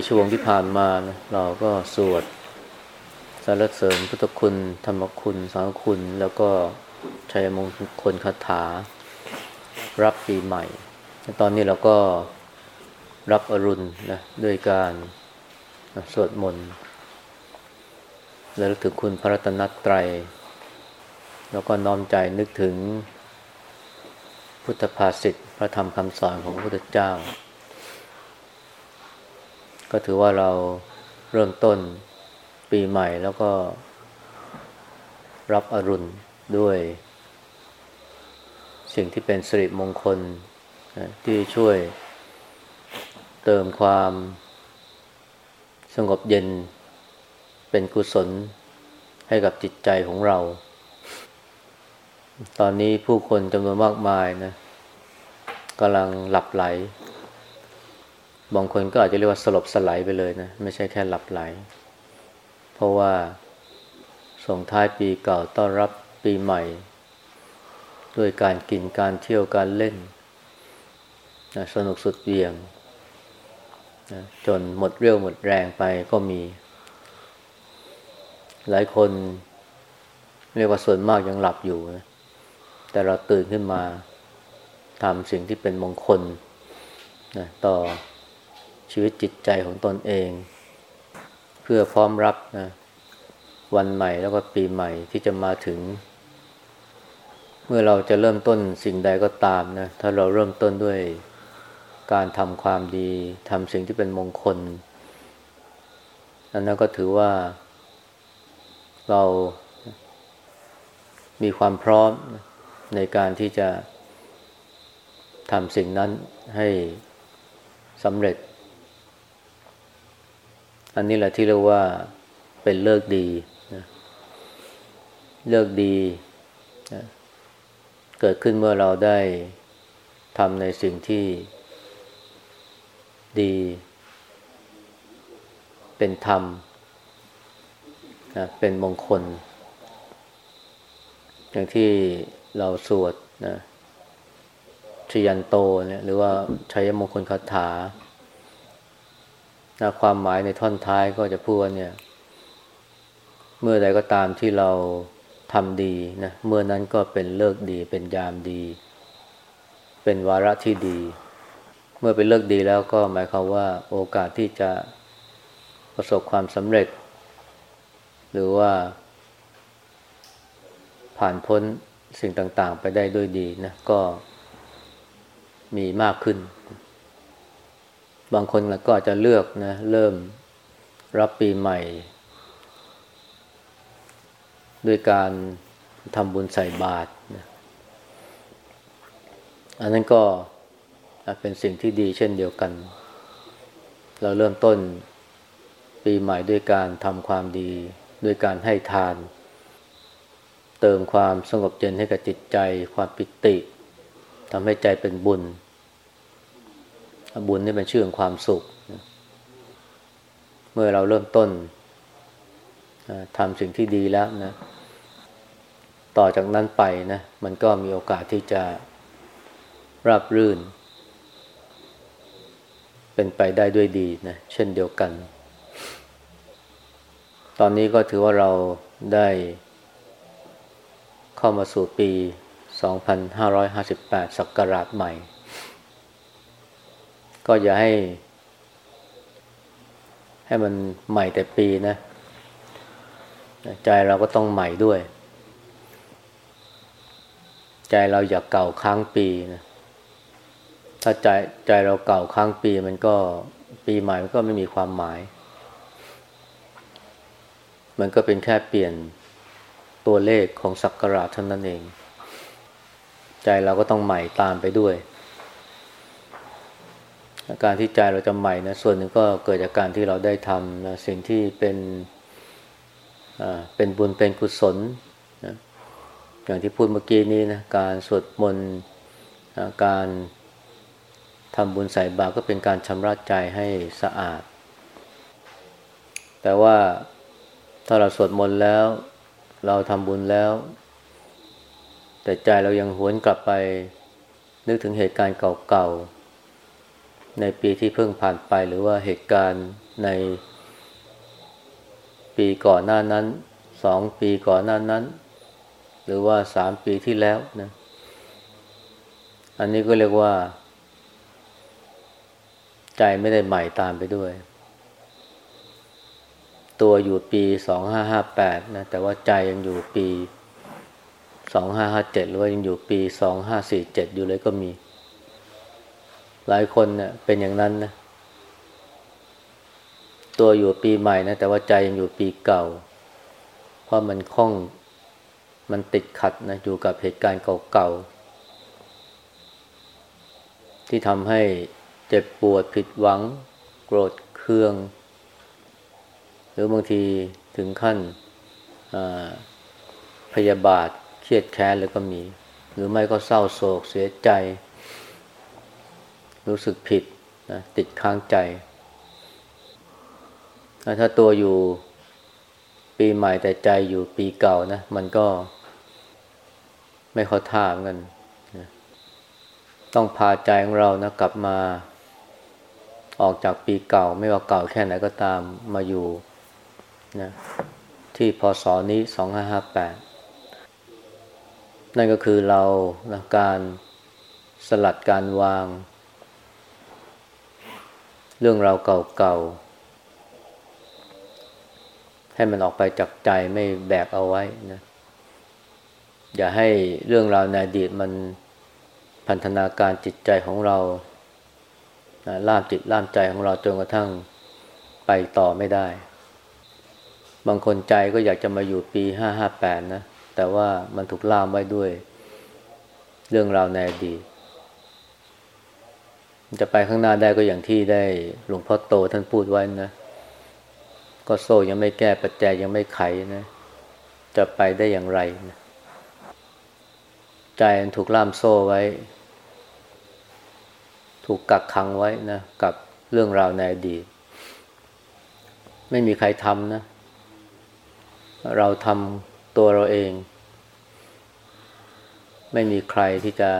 กี่ชั่วโมงที่ผ่านมานะเราก็สวดสรรเสริญพุทธคุณ ธรรมคุณ สังคุณ แล้วก็ชัยมงคลคาถา รับปีใหม่ ตอนนี้เราก็รับอรุณนะด้วยการสวดมนต์แล้วถึงคุณพระรัตนตรัย แล้วก็น้อมใจนึกถึงพุทธภาษิตพระธรรมคำสอนของพระพุทธเจ้า ก็ถือว่าเราเริ่มต้นปีใหม่แล้วก็รับอรุณด้วย สิ่งที่เป็นสิริมงคลที่ช่วยเติมความสงบเย็นเป็นกุศลให้กับจิตใจของเรา ตอนนี้ผู้คนจำนวนมากมายนะกำลังหลับไหล บางคนก็อาจจะเรียกว่าสลบสลายไปเลยนะ ไม่ใช่แค่หลับไหล เพราะว่าส่งท้ายปีเก่าต้อนรับปีใหม่ ด้วยการกินการเที่ยวการเล่นนะสนุกสุดเบี่ยงนะจนหมดเรี่ยวหมดแรงไปก็มี หลายคนเรียกว่าส่วนมากยังหลับอยู่นะแต่เราตื่นขึ้นมาทำสิ่งที่เป็นมงคลนะต่อ ชีวิตจิตใจของตนเอง เพื่อพร้อมรับนะวันใหม่แล้วก็ปีใหม่ที่จะมาถึง เมื่อเราจะเริ่มต้นสิ่งใดก็ตามนะถ้าเราเริ่มต้นด้วยการทำความดีทำสิ่งที่เป็นมงคลอันนั้นก็ถือว่าเรามีความพร้อมในการที่จะทำสิ่งนั้นให้สำเร็จ อันนี้แหละที่เรียกว่าเป็นเลิกดีนะเลิกดีนะเกิดขึ้นเมื่อเราได้ทำในสิ่งที่ดี เป็นธรรมนะเป็นมงคล อย่างที่เราสวดนะชยันโตเนี่ยหรือว่าชัยมงคลคาถา นะความหมายในท่อนท้ายก็จะพูดว่าเนี่ย เมื่อใดก็ตามที่เราทำดีนะเมื่อนั้นก็เป็นเลิกดีเป็นยามดี เป็นวาระที่ดี เมื่อเป็นเลิกดีแล้วก็หมายความว่าโอกาสที่จะประสบความสำเร็จ หรือว่า ผ่านพ้นสิ่งต่าง ๆ ไปได้ด้วยดีนะก็มีมากขึ้น บางคนก็อาจจะเลือกนะ เริ่มรับปีใหม่ ด้วยการทำบุญใส่บาตรนะอันนั้นก็เป็นสิ่งที่ดีเช่นเดียวกัน เราเริ่มต้นปีใหม่ด้วยการทำความดีด้วยการให้ทาน เติมความสงบเย็นให้กับจิตใจ ความปิติทำให้ใจเป็นบุญ บุญนี่เป็นชื่อของความสุข เมื่อเราเริ่มต้นทำสิ่งที่ดีแล้วนะ ต่อจากนั้นไปนะ มันก็มีโอกาสที่จะราบรื่น เป็นไปได้ด้วยดีนะ เช่นเดียวกัน ตอนนี้ก็ถือว่าเราได้เข้ามาสู่ปี 2558ศักราชใหม่ ก็อย่าให้ ให้มันใหม่แต่ปีนะ ใจเราก็ต้องใหม่ด้วย ใจเราอย่าเก่าค้างปีนะถ้าใจใจเราเก่าค้างปีมันก็ปีใหม่มันก็ไม่มีความหมาย มันก็เป็นแค่เปลี่ยนตัวเลขของศักราชเท่านั้นเอง ใจเราก็ต้องใหม่ตามไปด้วย การที่ใจเราจะใหม่นะส่วนหนึ่งก็เกิดจากการที่เราได้ทำนะสิ่งที่เป็นเป็นบุญเป็นกุศลนะอย่างที่พูดเมื่อกี้นี้นะการสวดมนต์การทำบุญใส่บาตรก็เป็นการชำระใจให้สะอาด แต่ว่าถ้าเราสวดมนต์แล้ว เราทำบุญแล้ว แต่ใจเรายังหวนกลับไปนึกถึงเหตุการณ์เก่า ในปีที่เพิ่งผ่านไปหรือว่าเหตุการณ์ในปีก่อนหน้านั้นสองปีก่อนหน้านั้น หรือว่าสามปีที่แล้วนะอันนี้ก็เรียกว่า ใจไม่ได้ใหม่ตามไปด้วย ตัวอยู่ปีสองห้าห้าแปดนะแต่ว่าใจยังอยู่ปีสองห้าห้าเจ็ดหรือว่ายังอยู่ปีสองห้าสี่เจ็ดอยู่เลยก็มี หลายคนเนะ่ยเป็นอย่างนั้นนะ ตัวอยู่ปีใหม่นะ แต่ว่าใจยังอยู่ปีเก่า เพราะมันคล้องมันติดขัดนะอยู่กับเหตุการณ์เก่าๆ ที่ทำให้เจ็บปวดผิดหวัง โกรธเคือง หรือบางทีถึงขั้นพยาบาทเครียดแค้นเลยก็มี หรือไม่ก็เศร้าโศกเสียใจ รู้สึกผิดนะติดค้างใจ ถ้าตัวอยู่ปีใหม่แต่ใจอยู่ปีเก่านะ มันก็ไม่เข้าท่าเหมือนกันนะต้องพาใจของเรานะกลับมาออกจากปีเก่าไม่ว่าเก่าแค่ไหนก็ตามมาอยู่นะที่พศนี้สองห้าห้าแปดนั่นก็คือเรานะการสลัดการวาง เรื่องราวเก่าๆ ให้มันออกไปจากใจไม่แบกเอาไว้นะ อย่าให้เรื่องราวในอดีตมันพันธนาการจิตใจของเราล่ามจิตล่ามใจของเราจนกระทั่งไปต่อไม่ได้ บางคนใจก็อยากจะมาอยู่ปีห้าห้าแปดนะ แต่ว่ามันถูกล่ามไว้ด้วย เรื่องราวในอดีต จะไปข้างหน้าได้ก็อย่างที่ได้หลวงพ่อโตท่านพูดไว้นะ ก็โซ่ยังไม่แก้ปัจจัยยังไม่ไขนะ จะไปได้อย่างไรนะใจถูกล่ามโซ่ไว้ ถูกกักขังไว้นะ กับเรื่องราวในอดีต ไม่มีใครทำนะ เราทำตัวเราเอง ไม่มีใครที่จะ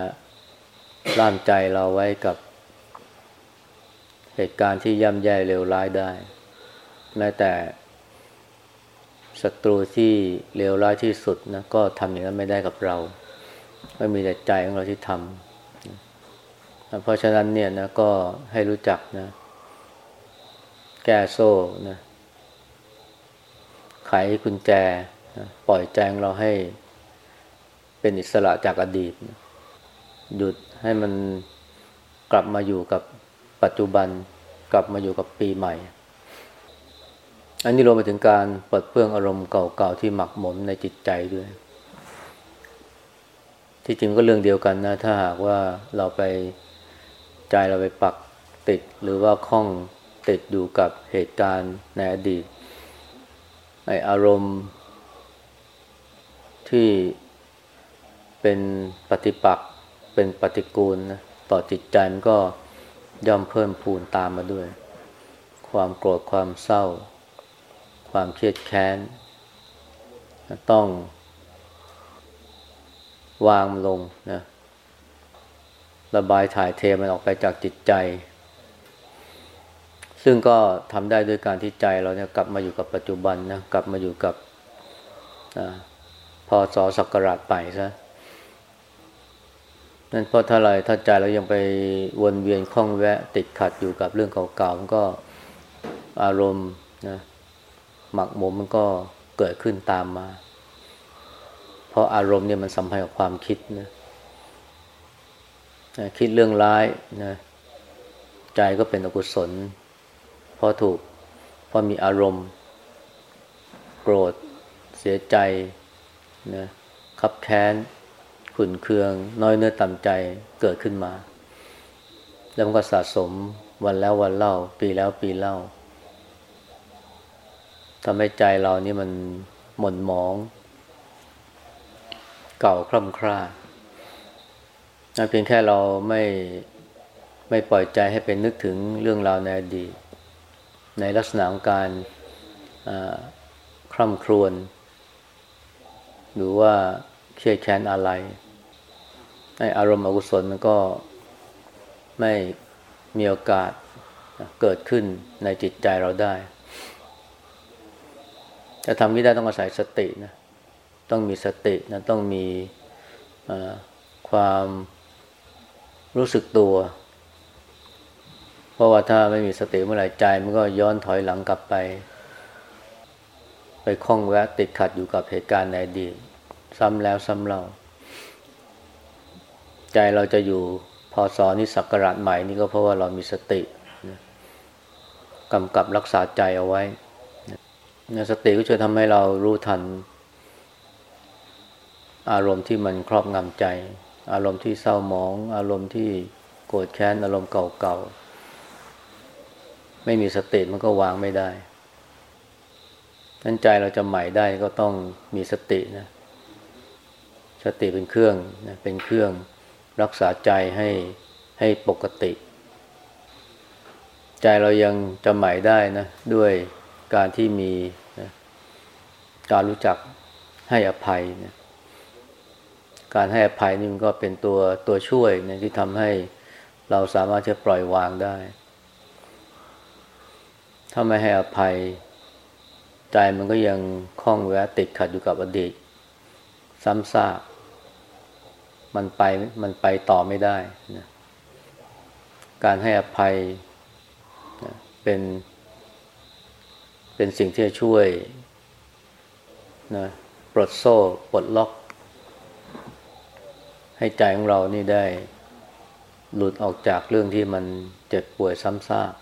ล่ามใจเราไว้กับ เหตุการณ์ที่ย่ำแย่เลวร้ายได้ แม้แต่ศัตรูที่เลวร้ายที่สุดนะก็ทำอย่างนั้นไม่ได้กับเรา ไม่มีแต่ใจของเราที่ทำเพราะฉะนั้นเนี่ยนะก็ให้รู้จักนะ แก้โซ่นะไขกุญแจนะปล่อยใจของเราให้เป็นอิสระจากอดีตนะหยุดให้มันกลับมาอยู่กับ ปัจจุบันกลับมาอยู่กับปีใหม่ อันนี้รวมไปถึงการปลดเปลื้องอารมณ์เก่าๆที่หมักหมมในจิตใจด้วย ที่จริงก็เรื่องเดียวกันนะ ถ้าหากว่าเราไปใจเราไปปักติดหรือว่าคล้องติดอยู่กับเหตุการณ์ในอดีตไออารมณ์ ที่เป็นปฏิปักษ์เป็นปฏิกูลนะต่อจิตใจมันก็ ย่อมเพิ่มพูนตามมาด้วย ความโกรธความเศร้า ความเครียดแค้น ต้อง วางลงนะระบายถ่ายเทมันออกไปจากจิตใจ ซึ่งก็ทำได้ด้วยการที่ใจเราเนี่ยกลับมาอยู่กับปัจจุบันนะกลับมาอยู่กับอพอสอสักการะไปซะ นั่นเพราะถ้าไรถ้าใจเรายังไปวนเวียนคล้องแวะ ติดขัดอยู่กับเรื่องเก่าๆมันก็อารมณ์นะหมักหมมมันก็เกิดขึ้นตามมา เพราะอารมณ์เนี่ยมันสัมพันธ์กับความคิดนะคิดเรื่องร้ายนะใจก็เป็นอกุศลเพราะถูกเพราะมีอารมณ์ โกรธ เสียใจนะขับแค้น ขุนเคือง น้อยเนื้อต่ำใจเกิดขึ้นมา แล้วมันก็สะสมวันแล้ววันเล่า ปีแล้วปีเล่าทำให้ใจเรานี่มันหม่นหมอง เก่าคล่ำคร่าเพียงแค่เราไม่ไม่ปล่อยใจให้เป็นนึกถึงเรื่องราวในอดีตในลักษณะของการคร่ำครวญหรือว่า เครียดแค้นอะไรในอารมณ์อกุศลมันก็ไม่มีโอกาสเกิดขึ้นในจิตใจเราได้ จะทำนี้ได้ต้องอาศัยสตินะ ต้องมีสตินะ ต้องมีความรู้สึกตัว เพราะว่าถ้าไม่มีสติเมื่อไหร่ใจมันก็ย้อนถอยหลังกลับไป ไปคล้องแวะติดขัดอยู่กับเหตุการณ์ในอดีต ซ้ำแล้วซ้ำเล่าใจเราจะอยู่พอสอนี่สักการะใหม่นี่ก็เพราะว่าเรามีสติกำกับรักษาใจเอาไว้สติก็ช่วยทำให้เรารู้ทัน อารมณ์ที่มันครอบงำใจ อารมณ์ที่เศร้าหมอง อารมณ์ที่โกรธแค้น อารมณ์เก่าๆ ไม่มีสติมันก็วางไม่ได้นั้นใจเราจะใหม่ได้ก็ต้องมีสตินะ สติเป็นเครื่องนะเป็นเครื่องรักษาใจให้ให้ปกติ ใจเรายังจะใหม่ได้นะด้วยการที่มีนะการรู้จักให้อภัยนะการให้อภัยนี่มันก็เป็นตัวตัวช่วยนะที่ทำให้เราสามารถจะปล่อยวางได้ ถ้าไม่ให้อภัย ใจมันก็ยังคล้องแวะติดขัดอยู่กับอดีตซ้ำซาก มันไปมันไปต่อไม่ได้นะการให้อภัยนะเป็น เป็นสิ่งที่จะช่วยนะปลดโซ่ปลดล็อก ให้ใจของเรานี่ได้หลุดออกจากเรื่องที่มันเจ็บป่วยซ้ำซาก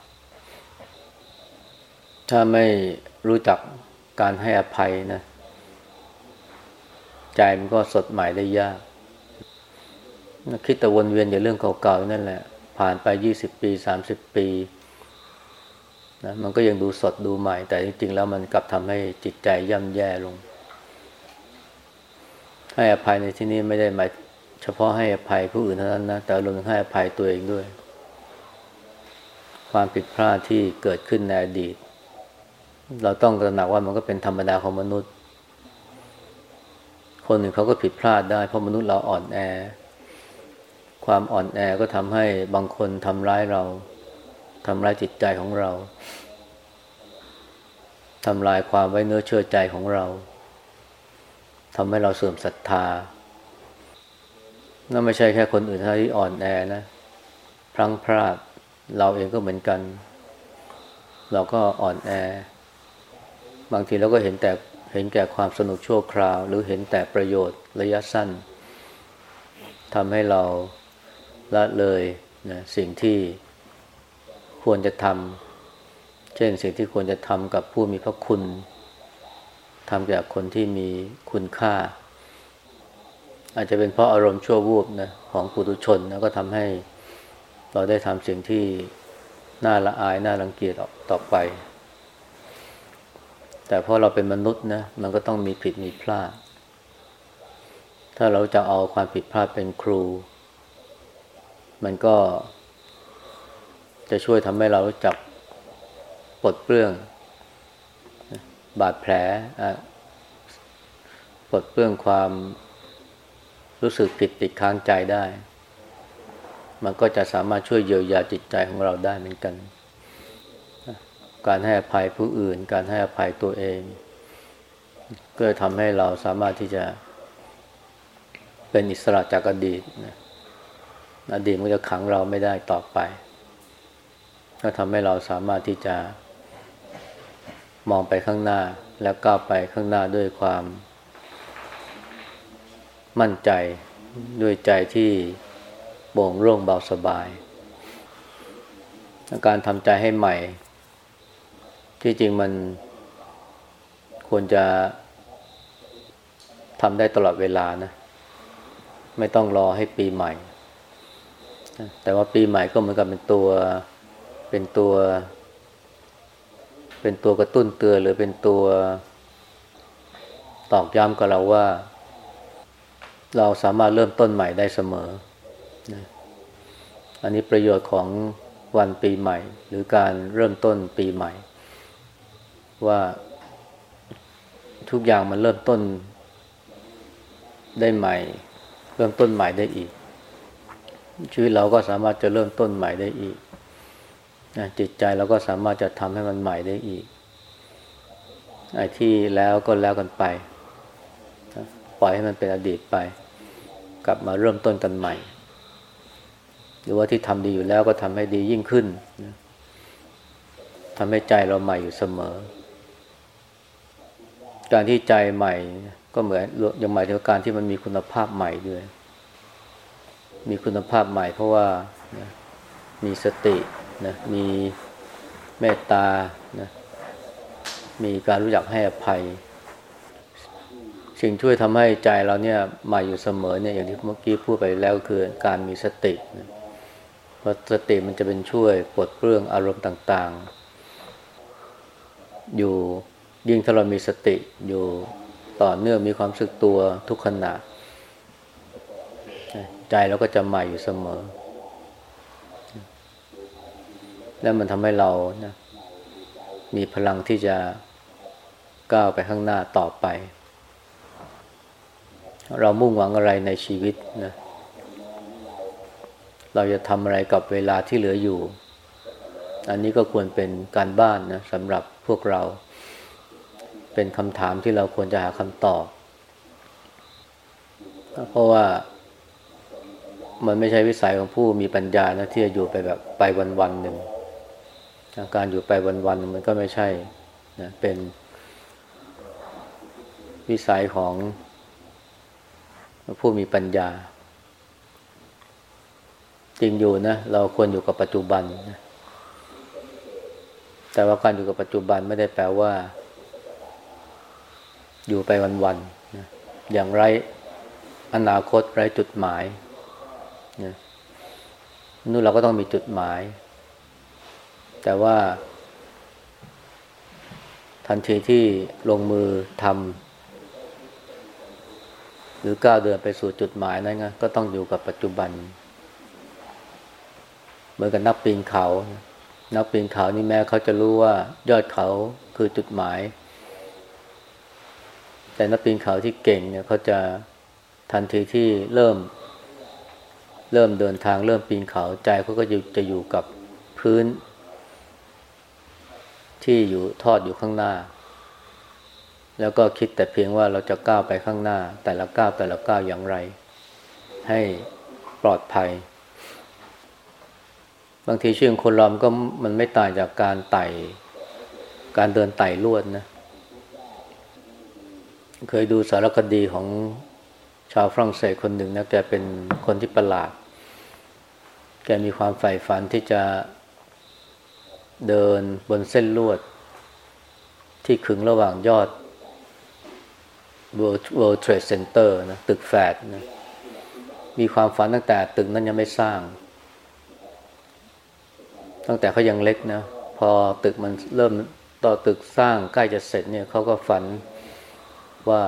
ถ้าไม่รู้จักการให้อภัยนะ ใจมันก็สดใหม่ได้ยาก คิดแต่วนเวียนอย่าเรื่องเก่าๆนั่นแหละ ผ่านไปยี่สิบปีสามสิบปีนะมันก็ยังดูสดดูใหม่ แต่จริงๆแล้วมันกลับทำให้จิตใจย่ำแย่ลง ให้อภัยในที่นี้ไม่ได้หมายเฉพาะให้อภัยผู้อื่นเท่านั้นนะแต่รวมถึงให้อภัยตัวเองด้วย ความผิดพลาดที่เกิดขึ้นในอดีต เราต้องตระหนักว่ามันก็เป็นธรรมดาของมนุษย์ คนหนึ่งเขาก็ผิดพลาดได้เพราะมนุษย์เราอ่อนแอ ความอ่อนแอก็ทำให้บางคนทำร้ายเราทำร้ายจิตใจของเราทำลายความไว้เนื้อเชื่อใจของเราทำให้เราเสื่อมศรัทธานั่นไม่ใช่แค่คนอื่นที่อ่อนแอนะพลังพลาดเราเองก็เหมือนกัน เราก็อ่อนแอ บางทีเราก็เห็นแต่เห็นแก่ความสนุกชั่วคราว หรือเห็นแต่ประโยชน์ระยะสั้นทำให้เรา ละเลยนะสิ่งที่ควรจะทำเช่นสิ่งที่ควรจะทำกับผู้มีพระคุณทำกับคนที่มีคุณค่า อาจจะเป็นเพราะอารมณ์ชั่ววูบนะของปุถุชนนะก็ทำให้เราได้ทำสิ่งที่น่าละอายน่ารังเกียจออกต่อไป แต่เพราะเราเป็นมนุษย์นะมันก็ต้องมีผิดมีพลาด ถ้าเราจะเอาความผิดพลาดเป็นครู มันก็ จะช่วยทำให้เรารู้จักปลดเปลื้อง บาดแผลปลดเปลื้องความรู้สึกผิดติดค้างใจได้ มันก็จะสามารถช่วยเยียวยาจิตใจของเราได้เหมือนกัน การให้อภัยผู้อื่น การให้อภัยตัวเอง ก็ทำให้เราสามารถที่จะเป็นอิสระจากอดีตนะ อดีตมันจะขังเราไม่ได้ต่อไปก็ทำให้เราสามารถที่จะ มองไปข้างหน้า แล้วก้าวไปข้างหน้าด้วยความ มั่นใจด้วยใจที่โปร่งโล่งเบาสบาย การทำใจให้ใหม่ ที่จริงมันควรจะทำได้ตลอดเวลานะ ไม่ต้องรอให้ปีใหม่ แต่ว่าปีใหม่ก็เหมือนกับเป็นตัวเป็นตัว เป็นตัวกระตุ้นเตือนหรือเป็นตัวตอกย้ำกับเราว่า เราสามารถเริ่มต้นใหม่ได้เสมอนะอันนี้ประโยชน์ของวันปีใหม่ หรือการเริ่มต้นปีใหม่ ว่าทุกอย่างมันเริ่มต้นได้ใหม่ เริ่มต้นใหม่ได้อีก ชีวิตเราก็สามารถจะเริ่มต้นใหม่ได้อีกจิตใจเราก็สามารถจะทำให้มันใหม่ได้อีก ไอ้ที่แล้วก็แล้วกันไป ปล่อยให้มันเป็นอดีตไป กลับมาเริ่มต้นกันใหม่ หรือว่าที่ทำดีอยู่แล้วก็ทำให้ดียิ่งขึ้นทำให้ใจเราใหม่อยู่เสมอ การที่ใจใหม่ก็เหมือนยังหมายถึงการที่มันมีคุณภาพใหม่ด้วย มีคุณภาพใหม่เพราะว่านะมีสตินะมีเมตตานะมีการรู้จักให้อภัย สิ่งช่วยทำให้ใจเราเนี่ยมาอยู่เสมอเนี่ยอย่างที่เมื่อกี้พูดไปแล้วคือการมีสตินะเพราะสติมันจะเป็นช่วยปลดเปลื้องอารมณ์ต่างๆ อยู่ยิ่งถ้าเรามีสติอยู่ต่อเนื่องมีความสึกตัวทุกขณะ ใจเราก็จะใหม่อยู่เสมอ แล้วมันทำให้เรานะมีพลังที่จะก้าวไปข้างหน้าต่อไป เรามุ่งหวังอะไรในชีวิตนะ เราจะทำอะไรกับเวลาที่เหลืออยู่ อันนี้ก็ควรเป็นการบ้านนะสำหรับพวกเรา เป็นคำถามที่เราควรจะหาคำตอบ เพราะว่า มันไม่ใช่วิสัยของผู้มีปัญญานะที่จะอยู่ไปแบบไปวันวันหนึ่งการอยู่ไปวันวันมันก็ไม่ใช่นะเป็นวิสัยของผู้มีปัญญา จริงอยู่นะเราควรอยู่กับปัจจุบันนะแต่ว่าการอยู่กับปัจจุบันไม่ได้แปลว่า อยู่ไปวันๆนะอย่างไรอนาคตไร้จุดหมาย นะนู่นเราก็ต้องมีจุดหมาย แต่ว่า ทันทีที่ลงมือทำหรือก้าวเดินไปสู่จุดหมายนั้นก็ต้องอยู่กับปัจจุบัน เหมือนกับนักปีนเขา นักปีนเขานี่แม้เขาจะรู้ว่ายอดเขาคือจุดหมาย แต่นักปีนเขาที่เก่งเนี่ยเขาจะทันทีที่เริ่ม เริ่มเดินทางเริ่มปีนเขาใจเขาก็จะอยู่กับพื้น ที่อยู่ทอดอยู่ข้างหน้า แล้วก็คิดแต่เพียงว่าเราจะก้าวไปข้างหน้า แต่ละก้าวแต่ละก้าวอย่างไร ให้ปลอดภัย บางทีชื่อคนรอมก็มันไม่ต่างจากการไต่ การเดินไต่ลวดนะ เคยดูสารคดีของ ชาวฝรั่งเศสคนหนึ่งนะแกเป็นคนที่ประหลาด แกมีความใฝ่ฝันที่จะเดินบนเส้นลวด ที่ขึงระหว่างยอด World, World Trade Center นะตึกแฝดนะมีความฝันตั้งแต่ตึกนั้นยังไม่สร้าง ตั้งแต่เขายังเล็กนะพอตึกมันเริ่มต่อตึกสร้างใกล้จะเสร็จเนี่ยเขาก็ฝันว่า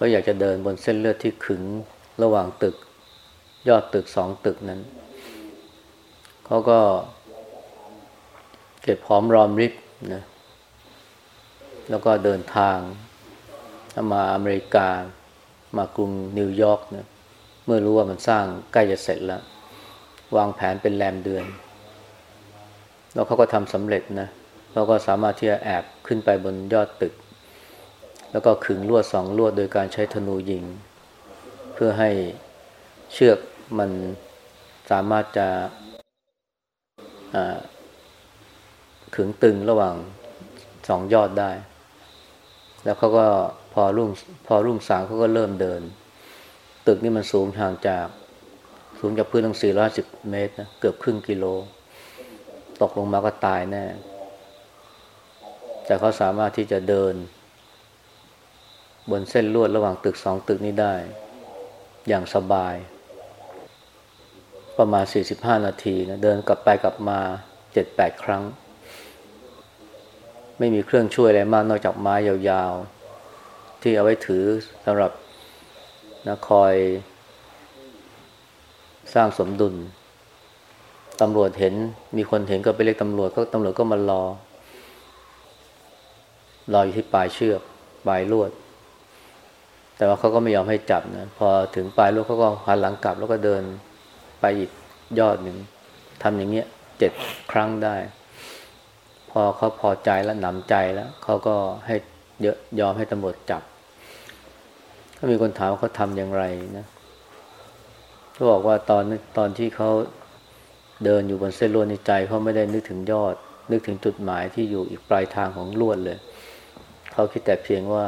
เขาอยากจะเดินบนเส้นเลือดที่ขึงระหว่างตึก ยอดตึกสองตึกนั้นเขาก็ เก็บพร้อมรอมริบนะแล้วก็เดินทางมาอเมริกามากรุงนิวยอร์กนะเมื่อรู้ว่ามันสร้างใกล้จะเสร็จแล้ว วางแผนเป็นแรมเดือน แล้วเขาก็ทำสำเร็จนะเขาก็สามารถที่จะแอบขึ้นไปบนยอดตึก แล้วก็ขึงลวดสองลวดโดยการใช้ธนูยิง เพื่อให้เชือกมันสามารถจะขึงตึงระหว่างสองยอดได้ แล้วเขาก็พอรุ่งพอรุ่งสางเขาก็เริ่มเดิน ตึกนี่มันสูงห่างจากสูงจากพื้นตั้ง450เมตรนะเกือบครึ่งกิโล ตกลงมาก็ตายแน่ แต่เขาสามารถที่จะเดิน บนเส้นลวดระหว่างตึกสองตึกนี้ได้ อย่างสบาย ประมาณ 45 นาทีนะเดินกลับไปกลับมา 7-8 ครั้ง ไม่มีเครื่องช่วยอะไรมากนอกจากไม้ยาวๆ ที่เอาไว้ถือสำหรับนะคอย สร้างสมดุลตำรวจเห็นมีคนเห็นก็ไปเรียกตำรวจก็ตำรวจก็มารอ รออยู่ที่ปลายเชือกปลายลวด แต่ว่าเขาก็ไม่ยอมให้จับนะ พอถึงปลายลูกเขาก็หันหลังกลับ แล้วก็เดินไปอีกยอดหนึ่งทำอย่างเงี้ยเจ็ดครั้งได้ พอเขาพอใจแล้วหนำใจแล้วเขาก็ให้เยอะยอมให้ตำรวจจับก็มีคนถามว่าเขาทำอย่างไรนะเขาบอกว่าตอนตอนที่เขาเดินอยู่บนเส้นลวดในใจเขาไม่ได้นึกถึงยอด นึกถึงจุดหมายที่อยู่อีกปลายทางของลวดเลย เขาคิดแต่เพียงว่า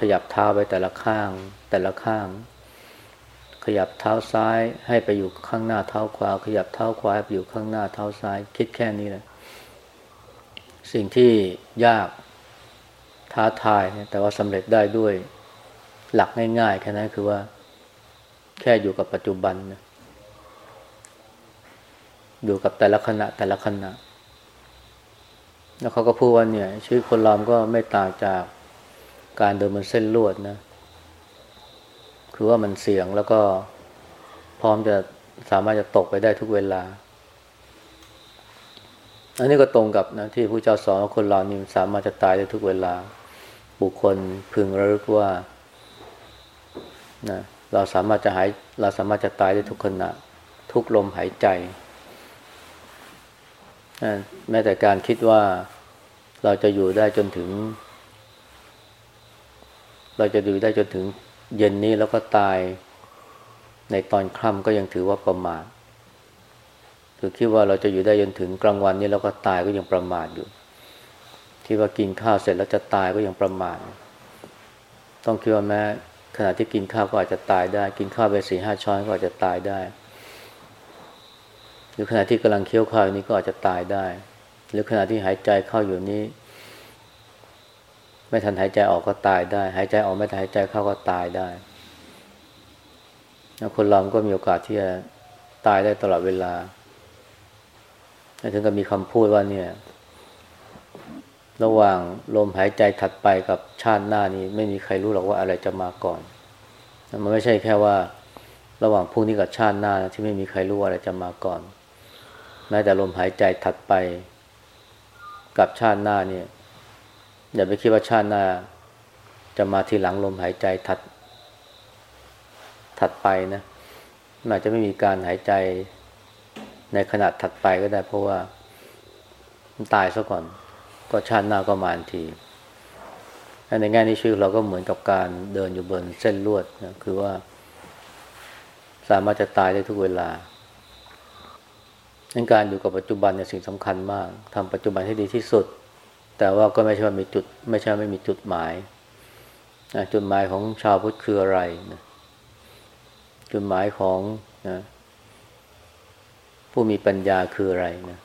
ขยับเท้าไปแต่ละข้าง แต่ละข้าง ขยับเท้าซ้ายให้ไปอยู่ข้างหน้าเท้าขวา ขยับเท้าขวาไปอยู่ข้างหน้าเท้าซ้าย คิดแค่นี้แหละสิ่งที่ยากท้าทายแต่ว่าสำเร็จได้ด้วยหลักง่ายๆแค่นั้นคือว่า แค่อยู่กับปัจจุบันนะอยู่กับแต่ละขณะแต่ละขณะแล้วเขาก็พูดว่าเนี่ยชีวิตคนเราก็ไม่ต่างจาก การเดินบนเส้นลวดนะ คือว่ามันเสี่ยงแล้วก็พร้อมจะสามารถจะตกไปได้ทุกเวลา อันนี้ก็ตรงกับนะที่ผู้เจ้าสอนว่าคนเรานี่สามารถจะตายได้ทุกเวลา บุคคลพึงระลึกว่านะเราสามารถจะหายเราสามารถจะตายได้ทุกขณะ ทุกลมหายใจ แม้แต่การคิดว่าเราจะอยู่ได้จนถึง เราจะอยู่ได้จนถึงเย็นนี้แล้วก็ตายในตอนค่ำก็ยังถือว่าประมาทคือคิดว่าเราจะอยู่ได้จนถึงกลางวันนี้แล้วก็ตายก็ยังประมาทอยู่ คิดว่ากินข้าวเสร็จแล้วจะตายก็ยังประมาท ต้องคิดว่าแม้ขณะที่กินข้าวก็อาจจะตายได้ กินข้าวไปสี่ห้าช้อนก็อาจจะตายได้ หรือขณะที่กำลังเคี้ยวข้าวนี้ก็อาจจะตายได้ หรือขณะที่หายใจเข้าอยู่นี้ ไม่ทันหายใจออกก็ตายได้ หายใจออกไม่ทันหายใจเข้าก็ตายได้คนเราก็มีโอกาสที่จะตายได้ตลอดเวลาถึงกับมีคำพูดว่าเนี่ย ระหว่างลมหายใจถัดไปกับชาติหน้านี้ ไม่มีใครรู้หรอกว่าอะไรจะมาก่อน มันไม่ใช่แค่ว่า ระหว่างพรุ่งนี้กับชาติหน้าที่ไม่มีใครรู้ว่าอะไรจะมาก่อน แม้แต่ลมหายใจถัดไป กับชาติหน้าเนี่ย อย่าไปคิดว่าชาติหน้า จะมาทีหลังลมหายใจถัด ถัดไปนะอาจจะไม่มีการหายใจในขณะถัดไปก็ได้ เพราะว่าตายซะก่อน ก็ชาติหน้าก็มาทันทีในแง่นี้ชีวิตเราก็เหมือนกับการเดินอยู่บนเส้นลวดนะคือว่า สามารถจะตายได้ทุกเวลาดังการอยู่กับปัจจุบันเนี่ยสิ่งสำคัญมากทำปัจจุบันให้ดีที่สุด แต่ว่าก็ไม่ใช่ว่ามีจุด ไม่ใช่ไม่มีจุดหมายจุดหมายของชาวพุทธคืออะไรนะจุดหมายของนะผู้มีปัญญาคืออะไรนะ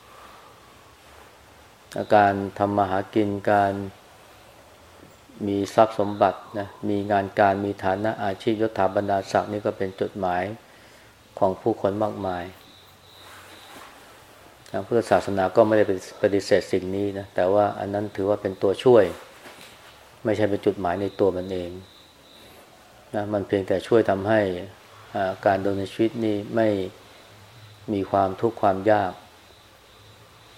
การทำมาหากินการมีทรัพย์สมบัตินะมีงานการมีฐานะอาชีพยศถาบรรดาศักดิ์นี่ก็เป็นจุดหมายของผู้คนมากมาย พุทธศาสนาก็ไม่ได้ปฏิเสธสิ่งนี้นะ แต่ว่าอันนั้นถือว่าเป็นตัวช่วย ไม่ใช่เป็นจุดหมายในตัวมันเองนะมันเพียงแต่ช่วยทำให้การดำเนินชีวิตนี้ไม่มีความทุกข์ความยาก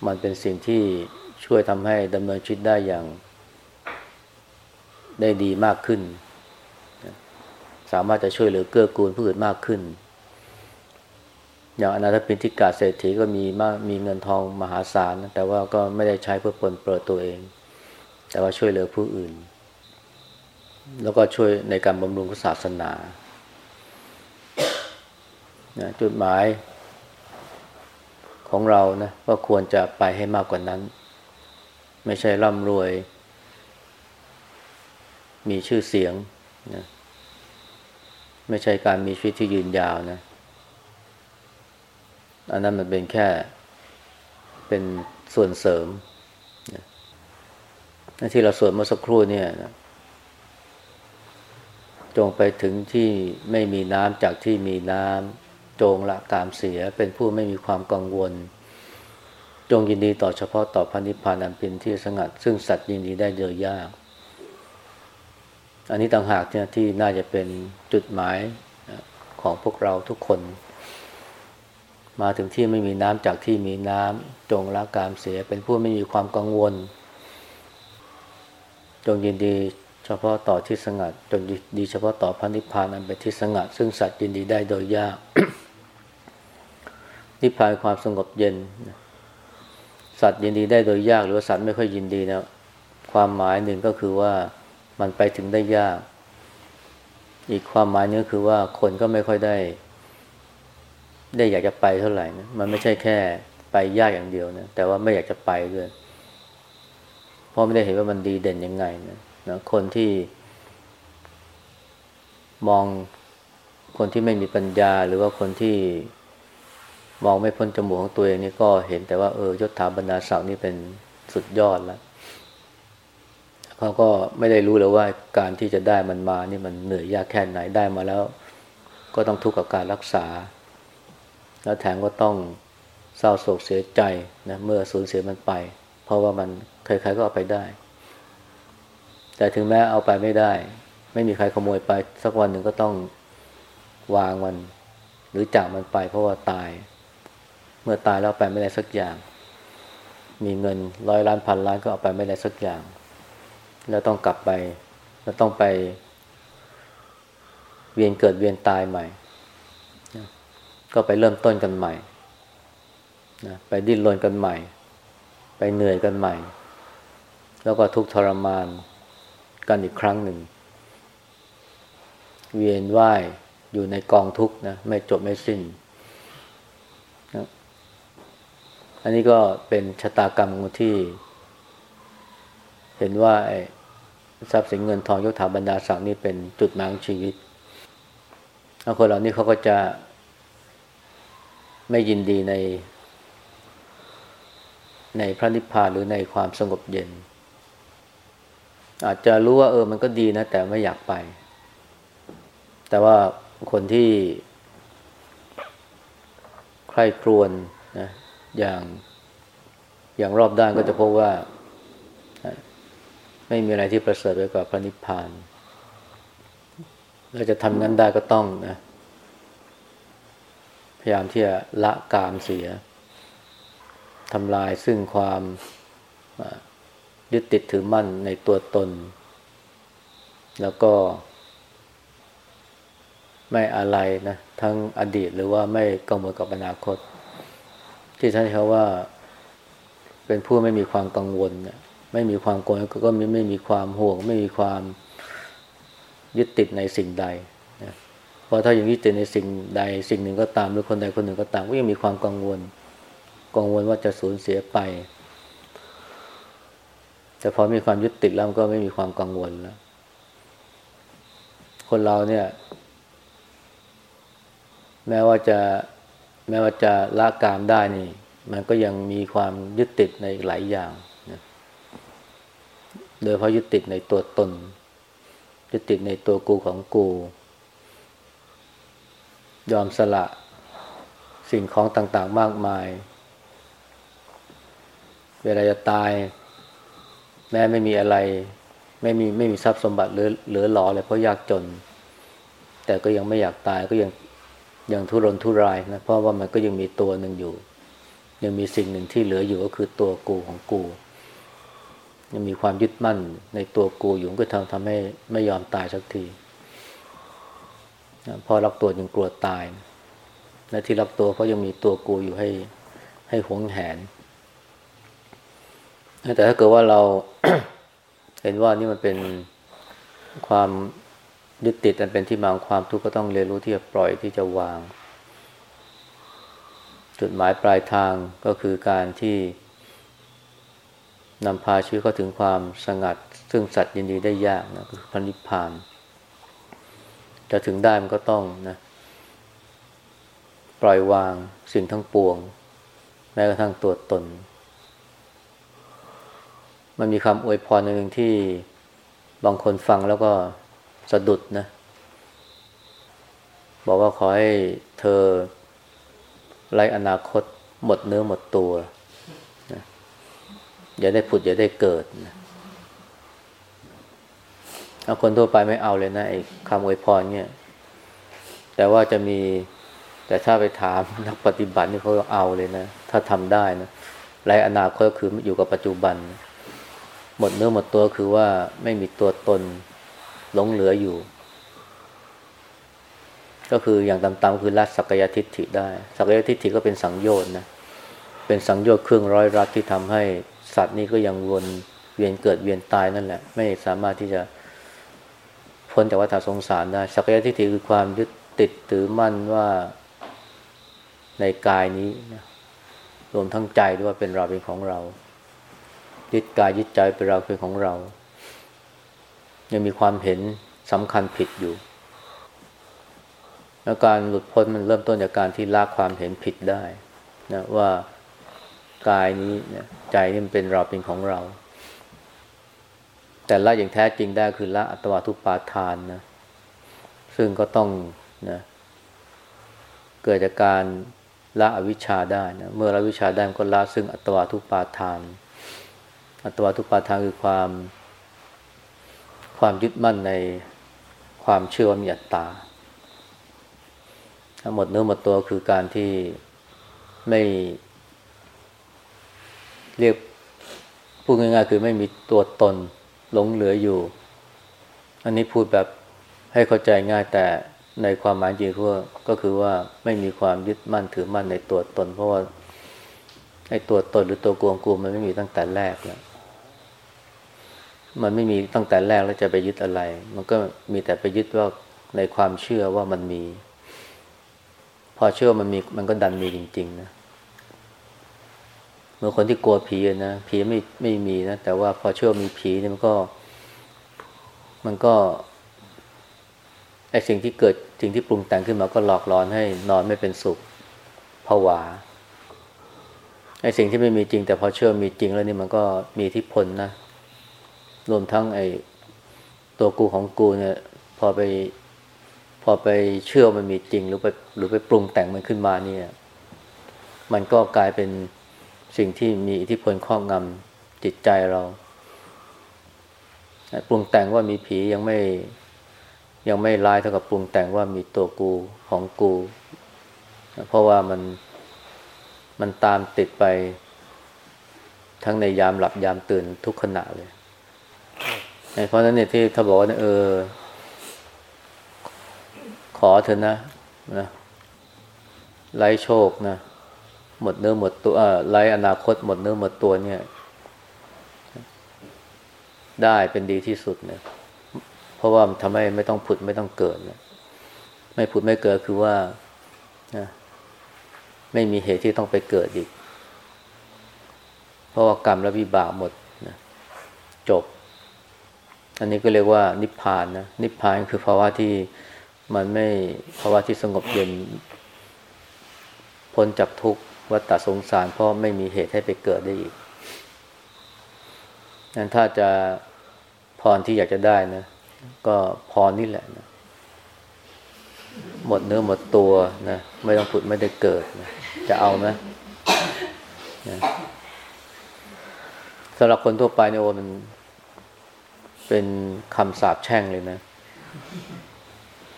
มันเป็นสิ่งที่ช่วยทำให้ดำเนินชีวิตได้อย่าง ได้ดีมากขึ้น สามารถจะช่วยเหลือเกื้อกูลผู้อื่นมากขึ้น อย่างอนาถปินทิกาเศรษฐีก็มีมากมีเงินทองมหาศาลแต่ว่าก็ไม่ได้ใช้เพื่อปนเปิดตัวเอง แต่ว่าช่วยเหลือผู้อื่น แล้วก็ช่วยในการบำรุงศาสนาจุดหมายของเรานะก็ควรจะไปให้มากกว่านั้น ไม่ใช่ร่ำรวย มีชื่อเสียงนะไม่ใช่การมีชีวิตที่ยืนยาวนะ อันนั้นมันเป็นแค่เป็นส่วนเสริมนะที่เราสวดเมื่อสักครู่เนี่ยนะจงไปถึงที่ไม่มีน้ำจากที่มีน้ำจงละกามเสียเป็นผู้ไม่มีความกังวล จงยินดีต่อเฉพาะต่อพันิพานอันเป็นที่สงัด ซึ่งสัตว์ยินดีได้โดยยาก อันนี้ต่างหากเนี่ยที่น่าจะเป็นจุดหมายของพวกเราทุกคน มาถึงที่ไม่มีน้ำจากที่มีน้ำจงละกามเสียเป็นผู้ไม่มีความกังวล จงยินดีเฉพาะต่อที่สงัด จงดีเฉพาะต่อพันิพานอันเป็นที่สงัด ซึ่งสัตว์ยินดีได้โดยยาก นิพพานความสงบเย็น สัตว์ยินดีได้โดยยาก หรือว่าสัตว์ไม่ค่อยยินดีนะความหมายหนึ่งก็คือว่ามันไปถึงได้ยาก อีกความหมายนึงคือว่าคนก็ไม่ค่อยได้ ได้อยากจะไปเท่าไหร่นะมันไม่ใช่แค่ไปยากอย่างเดียวนะแต่ว่าไม่อยากจะไปด้วยเพราะไม่ได้เห็นว่ามันดีเด่นยังไงนะนะคนที่ มองคนที่ไม่มีปัญญา หรือว่าคนที่มองไม่พ้นจมูกของตัวเองนี่ก็เห็นแต่ว่าเออยศถาบรรดาศักดิ์นี่เป็นสุดยอดแล้วเขาก็ไม่ได้รู้เลยว่าการที่จะได้มันมานี่มันเหนื่อยยากแค่ไหนได้มาแล้ว ก็ต้องทุกข์กับการรักษา แล้วแถมก็ต้องเศร้าโศกเสียใจนะเมื่อสูญเสียมันไป เพราะว่ามันใครๆก็เอาไปได้ แต่ถึงแม้เอาไปไม่ได้ ไม่มีใครขโมยไป สักวันหนึ่งก็ต้องวางมัน หรือจากมันไป เพราะว่าตาย เมื่อตายแล้วไปไม่ได้สักอย่าง มีเงินร้อยล้านพันล้านก็เอาไปไม่ได้สักอย่าง แล้วต้องกลับไป แล้วต้องไป เวียนเกิดเวียนตายใหม่ ก็ไปเริ่มต้นกันใหม่นะไปดิ้นรนกันใหม่ ไปเหนื่อยกันใหม่ แล้วก็ทุกทรมานกันอีกครั้งหนึ่ง เวียนว่ายอยู่ในกองทุกข์นะไม่จบไม่สิ้นนะอันนี้ก็เป็นชะตากรรมที่ เห็นว่าทรัพย์สินเงินทองยศถาบรรดาศักดิ์นี่เป็นจุดหมายของชีวิตคนเหล่านี้เขาก็จะ ไม่ยินดีใน ในพระนิพพานหรือในความสงบเย็น อาจจะรู้ว่าเออมันก็ดีนะ แต่ไม่อยากไป แต่ว่าคนที่ใคร่ครวญนะอย่างอย่างรอบด้านก็จะพบว่า ไม่มีอะไรที่ประเสริฐไปกว่าพระนิพพานเราจะทำงั้นได้ก็ต้องนะ พยายามที่จะละกามเสียทำลายซึ่งความยึดติดถือมั่นในตัวตน แล้วก็ ไม่อะไรนะ ทั้งอดีตหรือว่าไม่กังวลกับอนาคต ที่ใช้คำว่า เป็นผู้ไม่มีความกังวลไม่มีความกังวลก็ไม่ไม่มีความห่วง ไม่มีความยึดติดในสิ่งใด เพราะถ้ายังยึดติดในสิ่งใดสิ่งหนึ่งก็ตามหรือคนใดคนหนึ่งก็ตามก็ยังมีความกังวล กังวลว่าจะสูญเสียไป แต่พอมีความยึดติดแล้วก็ไม่มีความกังวลแล้ว คนเราเนี่ย แม้ว่าจะแม้ว่าจะละกามได้นี่ มันก็ยังมีความยึดติดในหลายอย่างนะโดยเพราะยึดติดในตัวตนยึดติดในตัวกูของกู ยอมสละสิ่งของต่างๆมากมาย เวลาจะตาย แม้ไม่มีอะไร ไม่มีไม่มีทรัพย์สมบัติเหลือเหลือหลอเลยเพราะยากจน แต่ก็ยังไม่อยากตายก็ยังยังทุรนทุรายนะเพราะว่ามันก็ยังมีตัวหนึ่งอยู่ ยังมีสิ่งหนึ่งที่เหลืออยู่ก็คือตัวกูของกู ยังมีความยึดมั่นในตัวกูอยู่ก็ทำทำให้ไม่ยอมตายสักที พอรักตัวยังกลัวตาย และที่รักตัวเพราะยังมีตัวกูอยู่ให้ให้หวงแหน แต่ถ้าเกิดว่าเราเห็นว่านี่มันเป็นความยึดติดอันเป็นที่มาของความทุกข์ก็ต้องเรียนรู้ที่จะปล่อยที่จะวาง จุดหมายปลายทางก็คือการที่นำพาชีวิตเข้าถึงความสงัด ซึ่งสัตว์ยินดีได้ยากนะคือพระนิพพาน จะถึงได้มันก็ต้องนะ ปล่อยวางสิ่งทั้งปวง แม้กระทั่งตัวตน มันมีคำอวยพรหนึ่งที่บางคนฟังแล้วก็สะดุดนะ บอกว่าขอให้เธอไรอนาคตหมดเนื้อหมดตัวนะอย่าได้ผุดอย่าได้เกิดนะ คนทั่วไปไม่เอาเลยนะไอ้คำอวยพรเนี่ย แต่ว่าจะมีแต่ถ้าไปถามนักปฏิบัตินี่เขาเอาเลยนะ ถ้าทำได้นะไรอนาคตคืออยู่กับปัจจุบัน หมดเนื้อหมดตัวคือว่าไม่มีตัวตนหลงเหลืออยู่ ก็คืออย่างต่ำๆคือละสักยทิฏฐิได้ สักยทิฏฐิก็เป็นสังโยชน์นะเป็นสังโยชน์เครื่องร้อยรัดที่ทำให้สัตว์นี้ก็ยังวนเวียนเกิดเวียนตายนั่นแหละ ไม่สามารถที่จะ พ้นจากวัฏสงสารได้สักยะทิฏฐิคือความยึดติดถือมั่นว่าในกายนี้นะรวมทั้งใจด้วยว่าเป็นเราเป็นของเรา ยึดกายยึดใจเป็นเราเป็นของเรา ยังมีความเห็นสำคัญผิดอยู่แล้วการหลุดพ้นมันเริ่มต้นจากการที่ละความเห็นผิดได้นะว่ากายนี้นะใจนี่มันเป็นเราเป็นของเรา แต่ละอย่างแท้จริงได้คือละอัตวาทุปาทานนะซึ่งก็ต้องนะเกิดจากการละอวิชชาได้นะเมื่อละวิชาได้ก็ละซึ่งอัตวาทุปาทาน อัตวาทุปาทานคือความ ความยึดมั่นในความเชื่อว่ามีอัตตาทั้งหมดเนื้อหมดตัวคือการที่ไม่เรียกพูดง่ายๆคือไม่มีตัวตน หลงเหลืออยู่ อันนี้พูดแบบให้เข้าใจง่ายแต่ในความหมายจริงก็ก็คือว่าไม่มีความยึดมั่นถือมั่นในตัวตน เพราะว่าไอ้ตัวตนหรือตัวกวงกูมันไม่มีตั้งแต่แรกแล้วมันไม่มีตั้งแต่แรกแล้วจะไปยึดอะไร มันก็มีแต่ไปยึดว่าในความเชื่อว่ามันมี พอเชื่อมันมีมันก็ดันมีจริง ๆ นะ เมื่อคนที่กลัวผีนะผีไม่ไม่มีนะแต่ว่าพอเชื่อมีผีเนี่ยมันก็ มันก็ไอสิ่งที่เกิดสิ่งที่ปรุงแต่งขึ้นมาก็หลอกหลอนให้นอนไม่เป็นสุขผวาไอสิ่งที่ไม่มีจริง แต่พอเชื่อมีจริงแล้วนี่มันก็มีที่พลนะรวมทั้งไอตัวกูของกูเนี่ย พอไป พอไปเชื่อมันมีจริง หรือไปหรือไปปรุงแต่งมันขึ้นมาเนี่ย มันก็กลายเป็น สิ่งที่มีอิทธิพลครอบงำจิตใจเราปรุงแต่งว่ามีผียังไม่ยังไม่ร้ายเท่ากับปรุงแต่งว่ามีตัวกูของกู เพราะว่ามันมันตามติดไป ทั้งในยามหลับยามตื่นทุกขณะเลยเพราะฉะนั้นเนี่ยที่ถ้าบอกว่าเออ ขอเถอะนะนะไร้โชคนะ หมดเนื้อหมดตัวไร้อนาคตหมดเนื้อหมดตัวเนี่ย ได้เป็นดีที่สุดเนี่ยเพราะว่าทำให้ไม่ต้องผุดไม่ต้องเกิดนะไม่ผุดไม่เกิดคือว่าไม่มีเหตุที่ต้องไปเกิดอีก เพราะว่ากรรมและวิบากหมดนะจบ อันนี้ก็เรียกว่า นิพพานนะนิพพานคือภาวะที่มันไม่ภาวะที่สงบเย็นพ้นจากทุกข์ วัฏสงสารเพราะไม่มีเหตุให้ไปเกิดได้อีกนั้นถ้าจะพรที่อยากจะได้นะ ก็พอนี่แหละนะหมดเนื้อหมดตัวนะไม่ต้องผุดไม่ได้เกิดนะจะเอาไหมนะสำหรับคนทั่วไปในโอ้มันเป็นคำสาปแช่งเลยนะ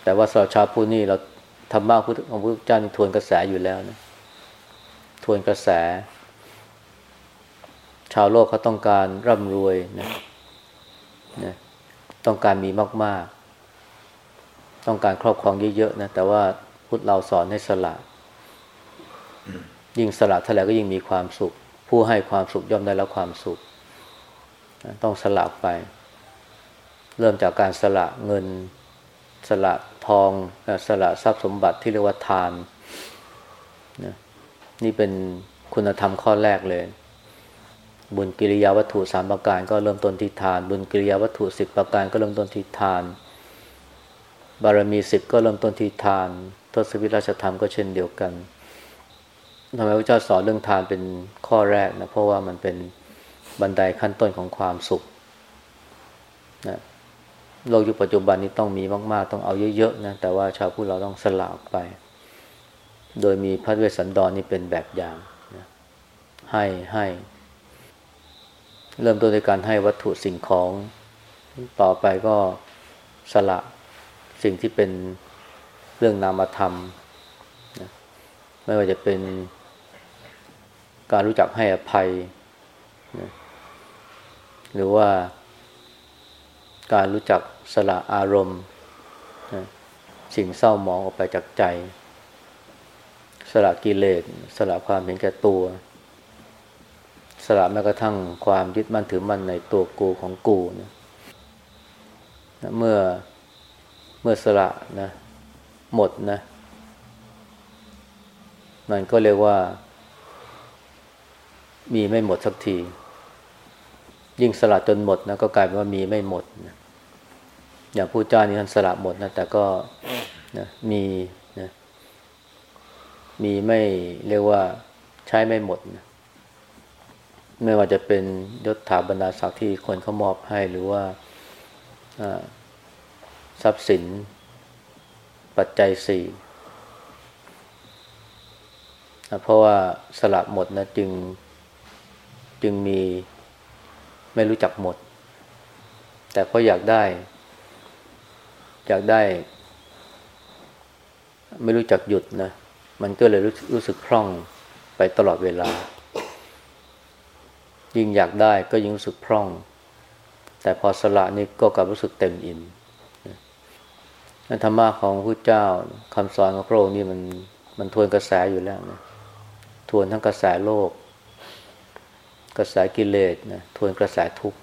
แต่ว่าสำหรับชาวพุทธนี่เราธรรมะพุทธของพระพุทธเจ้านี่ทวนกระแสอยู่แล้วนะ ทวนกระแส ชาวโลกเขาต้องการร่ำรวยนะนะต้องการมีมาก ๆ ต้องการครอบครองเยอะๆนะแต่ว่าพุทธเราสอนให้สละ ยิ่งสละเท่าไหร่ก็ยิ่งมีความสุข ผู้ให้ความสุขย่อมได้แล้วความสุข ต้องสละไป เริ่มจากการสละเงิน สละทองสละทรัพย์สมบัติที่เรียกว่าทาน นี่เป็นคุณธรรมข้อแรกเลย บุญกิริยาวัตถุสามประการก็เริ่มต้นที่ทาน บุญกิริยาวัตถุสิบประการก็เริ่มต้นที่ทาน บารมีสิบก็เริ่มต้นที่ทานทศวิราชธรรมก็เช่นเดียวกันทำไมพระเจ้าสอนเรื่องทานเป็นข้อแรกนะเพราะว่ามันเป็นบันไดขั้นต้นของความสุขนะโลกยุคปัจจุบันนี้ต้องมีมาก ๆ ต้องเอาเยอะ ๆ นะ แต่ว่าชาวพุทธเราต้องสละออกไป โดยมีพระเวสสันดรนนี่เป็นแบบอย่างนะให้ให้ เริ่มต้นด้วยการให้วัตถุสิ่งของต่อไปก็สละสิ่งที่เป็นเรื่องนามธรรมนะไม่ว่าจะเป็นการรู้จักให้อภัยนะหรือว่าการรู้จักสละอารมณ์นะสิ่งเศร้าหมองออกไปจากใจ สละกิเลสสละความเห็นแก่ตัว สละแม้กระทั่งความยึดมั่นถือมั่นในตัวกูของกูนะเมื่อเมื่อสละนะ หมดนะ มันก็เรียกว่า มีไม่หมดสักที ยิ่งสละจนหมดนะก็กลายเป็นว่ามีไม่หมดนะอย่างผู้เจ้านี่ท่านสละหมดนะแต่ก็นะมี มีไม่เรียกว่าใช้ไม่หมดนะไม่ว่าจะเป็นยศถาบรรดาศักดิ์ที่คนเขามอบให้หรือว่าทรัพย์สิน ปัจจัยสี่เพราะว่าสละหมดนะจึงจึงมีไม่รู้จักหมด แต่เพราะอยากได้ อยากได้ ไม่รู้จักหยุดนะ มันก็เลยรู้รู้สึกคล่องไปตลอดเวลา ยิ่งอยากได้ก็ยิ่งรู้สึกพร่อง แต่พอสละนี่ก็กลับรู้สึกเต็มอิ่มธรรมะของพระเจ้าคำสอนของพระองค์นี่มันมันทวนกระแสอยู่แล้วนะทวนทั้งกระแสโลก กระแสกิเลสนะทวนกระแสทุกข์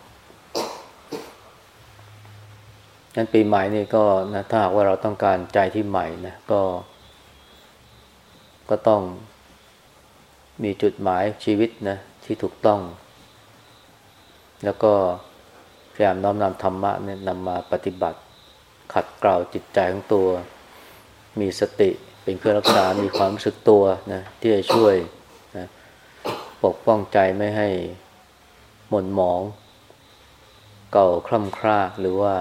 นั้นปีใหม่นี่ก็นะถ้าหากว่าเราต้องการใจที่ใหม่นะก็ ก็ต้องมีจุดหมายชีวิตนะที่ถูกต้อง แล้วก็พยายามน้อมนำธรรมะเนี่ยนำมาปฏิบัติ ขัดเกลาจิตใจของตัว มีสติเป็นเครื่องรักษา มีความรู้สึกตัวนะที่จะช่วยนะปกป้องใจไม่ให้หม่นหมอง เก่าคล่ำคร่าหรือว่า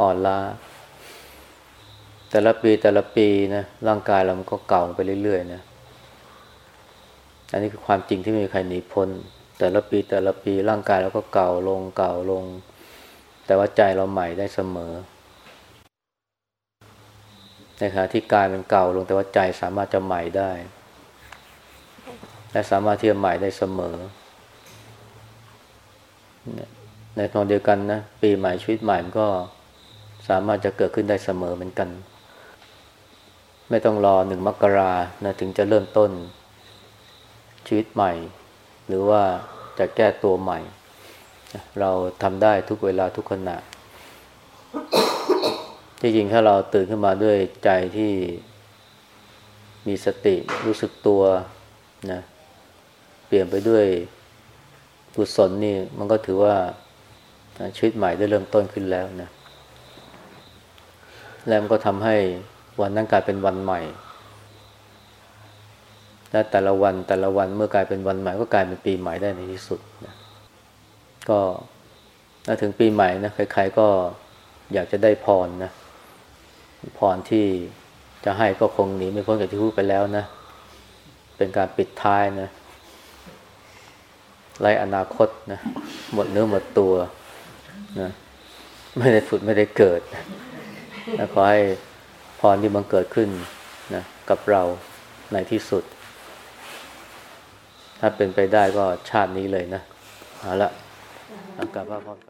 อ่อนล้า แต่ละปีแต่ละปีนะร่างกายเรามันก็เก่าไปเรื่อยๆนะอันนี้คือความจริงที่ไม่มีใครหนีพ้น แต่ละปีแต่ละปีร่างกายเราก็เก่าลงเก่าลง แต่ว่าใจเราใหม่ได้เสมอในขณะที่กายมันเก่าลงแต่ว่าใจสามารถจะใหม่ได้ และสามารถที่จะใหม่ได้เสมอ ในตอนเดียวกันนะปีใหม่ชีวิตใหม่มันก็สามารถจะเกิดขึ้นได้เสมอเหมือนกัน ไม่ต้องรอหนึ่งมกรานะถึงจะเริ่มต้นชีวิตใหม่ หรือว่าจะแก้ตัวใหม่ เราทำได้ทุกเวลาทุกขณะที่จริงถ้าเราตื่นขึ้นมาด้วยใจที่มีสติรู้สึกตัวนะเปลี่ยนไปด้วยกุศลนี่มันก็ถือว่าชีวิตใหม่ได้เริ่มต้นขึ้นแล้วนะ แล้วมันก็ทำให้ วันนั้นกลายเป็นวันใหม่และแต่ละวันแต่ละวันเมื่อกลายเป็นวันใหม่ก็กลายเป็นปีใหม่ได้ในที่สุดนะก็ถ้าถึงปีใหม่นะใครๆก็อยากจะได้พรนะพรที่จะให้ก็คงหนีไม่พ้นกับที่พูดไปแล้วนะเป็นการปิดท้ายนะไรอนาคตนะหมดเนื้อหมดตัวนะไม่ได้ฝุดไม่ได้เกิดนะขอให้ พรที่มันเกิดขึ้นนะกับเราในที่สุด ถ้าเป็นไปได้ก็ชาตินี้เลยนะเอาละกลับมาพร้อมกัน